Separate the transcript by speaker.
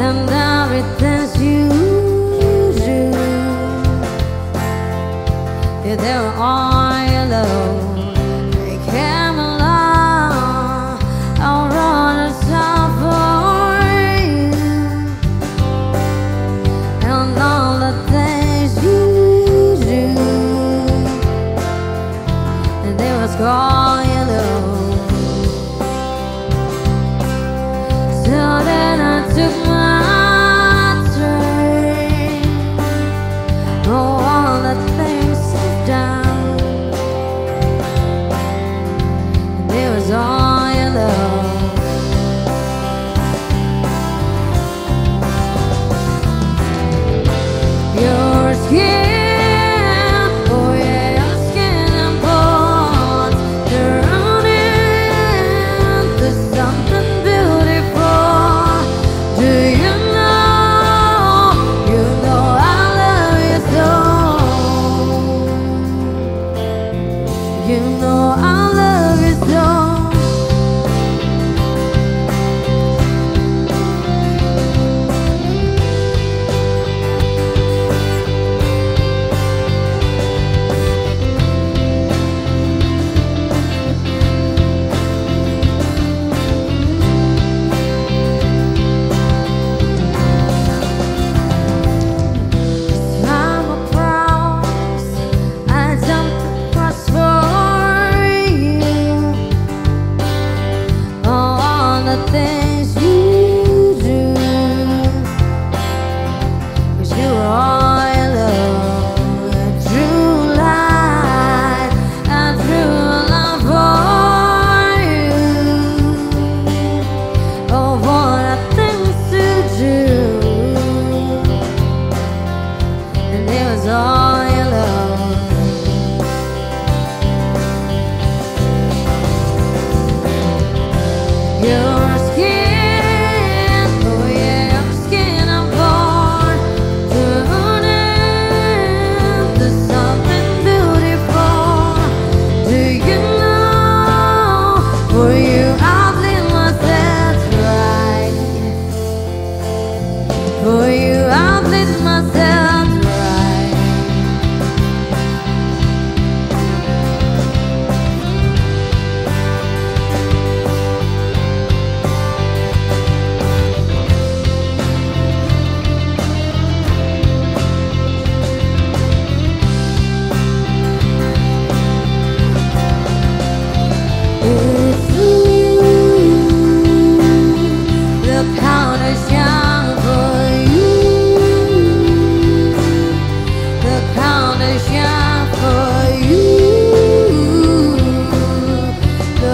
Speaker 1: and everything's usual. Yeah, they're all. no